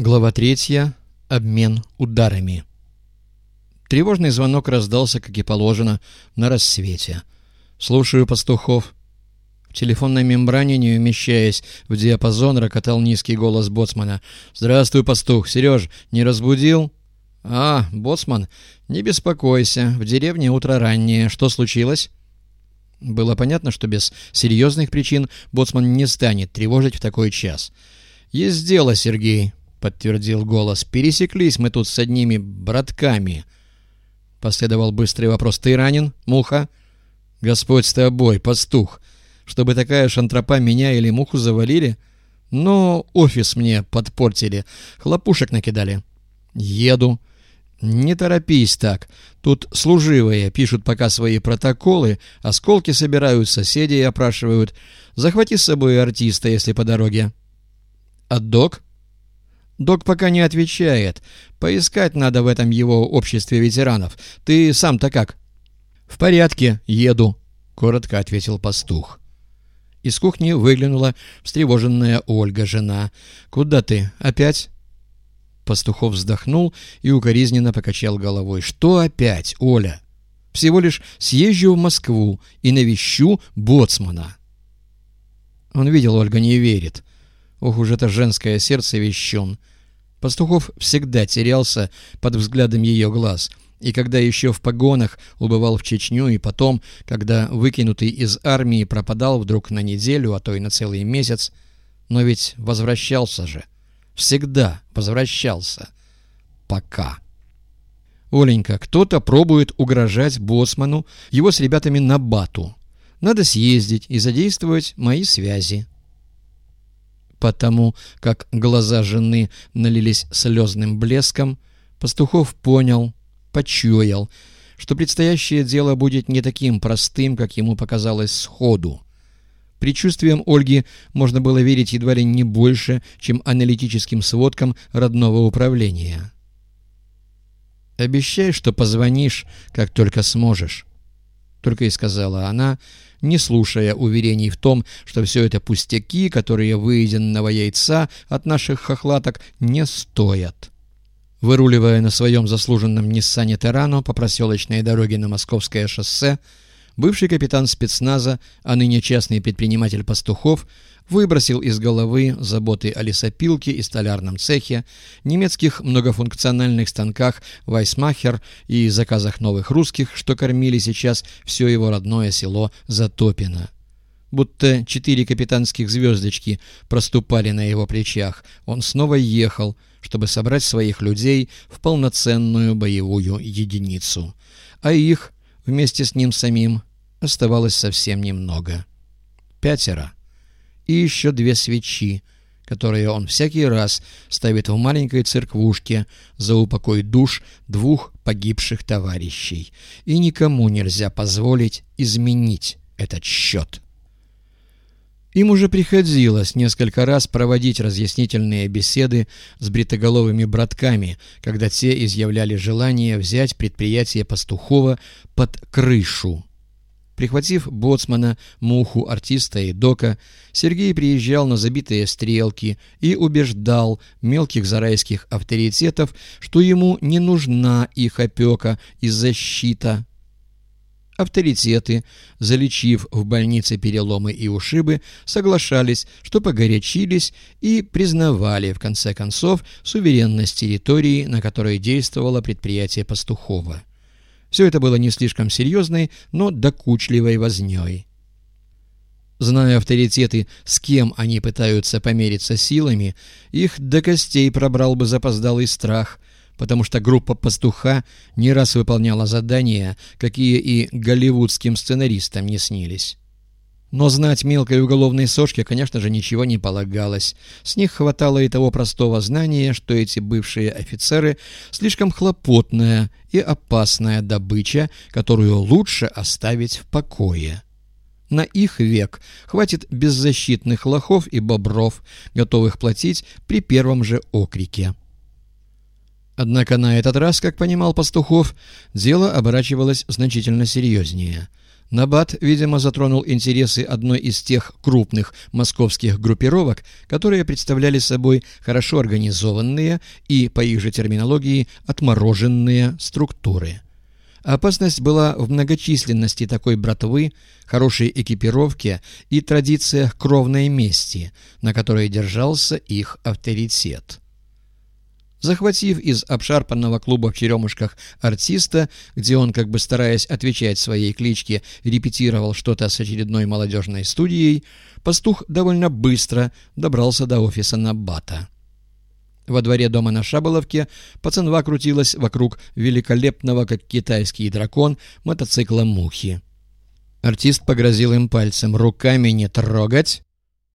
Глава третья. Обмен ударами. Тревожный звонок раздался, как и положено, на рассвете. «Слушаю пастухов». В телефонной мембране, не умещаясь в диапазон, рокотал низкий голос боцмана. «Здравствуй, пастух. Сереж, не разбудил?» «А, боцман, не беспокойся. В деревне утро раннее. Что случилось?» Было понятно, что без серьезных причин боцман не станет тревожить в такой час. «Есть дело, Сергей», — подтвердил голос. «Пересеклись мы тут с одними братками». Последовал быстрый вопрос. «Ты ранен, муха?» «Господь с тобой, пастух! Чтобы такая шантропа меня или муху завалили? Ну, офис мне подпортили, хлопушек накидали». «Еду». «Не торопись так. Тут служивые пишут пока свои протоколы, осколки собирают, соседей опрашивают. Захвати с собой артиста, если по дороге». «А док?» Пока не отвечает. Поискать надо в этом его обществе ветеранов. Ты сам-то как? В порядке, еду, коротко ответил пастух. Из кухни выглянула встревоженная Ольга, жена. «Куда ты? Опять?» Пастухов вздохнул и укоризненно покачал головой. «Что опять, Оля? Всего лишь съезжу в Москву и навещу боцмана». Он видел, Ольга не верит. Ох уж это женское сердце вещун. Пастухов всегда терялся под взглядом ее глаз, и когда еще в погонах убывал в Чечню, и потом, когда выкинутый из армии пропадал вдруг на неделю, а то и на целый месяц, но ведь возвращался же. Всегда возвращался. Пока. «Оленька, кто-то пробует угрожать Босману, его с ребятами на Бату. Надо съездить и задействовать мои связи» потому как глаза жены налились слезным блеском, Пастухов понял, почуял, что предстоящее дело будет не таким простым, как ему показалось сходу. Предчувствием Ольги можно было верить едва ли не больше, чем аналитическим сводкам родного управления. «Обещай, что позвонишь, как только сможешь», — только и сказала она, не слушая уверений в том, что все это пустяки, которые выеденного яйца от наших хохлаток не стоят. Выруливая на своем заслуженном Ниссане Террано по проселочной дороге на Московское шоссе, бывший капитан спецназа, а ныне частный предприниматель Пастухов, выбросил из головы заботы о лесопилке и столярном цехе, немецких многофункциональных станках «Вайсмахер» и заказах новых русских, что кормили сейчас все его родное село Затопино. Будто четыре капитанских звездочки проступали на его плечах, он снова ехал, чтобы собрать своих людей в полноценную боевую единицу. А их, вместе с ним самим, оставалось совсем немного. Пятеро и еще две свечи, которые он всякий раз ставит в маленькой церквушке за упокой душ двух погибших товарищей. И никому нельзя позволить изменить этот счет. Им уже приходилось несколько раз проводить разъяснительные беседы с бритоголовыми братками, когда те изъявляли желание взять предприятие Пастухова под крышу. Прихватив боцмана, муху, артиста и дока, Сергей приезжал на забитые стрелки и убеждал мелких зарайских авторитетов, что ему не нужна их опека и защита. Авторитеты, залечив в больнице переломы и ушибы, соглашались, что погорячились и признавали, в конце концов, суверенность территории, на которой действовало предприятие Пастухова. Все это было не слишком серьезной, но докучливой вознёй. Зная авторитеты, с кем они пытаются помериться силами, их до костей пробрал бы запоздалый страх, потому что группа пастуха не раз выполняла задания, какие и голливудским сценаристам не снились. Но знать мелкой уголовной сошке, конечно же, ничего не полагалось. С них хватало и того простого знания, что эти бывшие офицеры слишком хлопотная и опасная добыча, которую лучше оставить в покое. На их век хватит беззащитных лохов и бобров, готовых платить при первом же окрике. Однако на этот раз, как понимал Пастухов, дело оборачивалось значительно серьезнее – Набат, видимо, затронул интересы одной из тех крупных московских группировок, которые представляли собой хорошо организованные и, по их же терминологии, отмороженные структуры. Опасность была в многочисленности такой братвы, хорошей экипировке и традициях кровной мести, на которой держался их авторитет. Захватив из обшарпанного клуба в Черемушках артиста, где он, как бы стараясь отвечать своей кличке, репетировал что-то с очередной молодежной студией, пастух довольно быстро добрался до офиса Набата. Во дворе дома на Шаболовке пацанва крутилась вокруг великолепного, как китайский дракон, мотоцикла «Мухи». Артист погрозил им пальцем «руками не трогать»,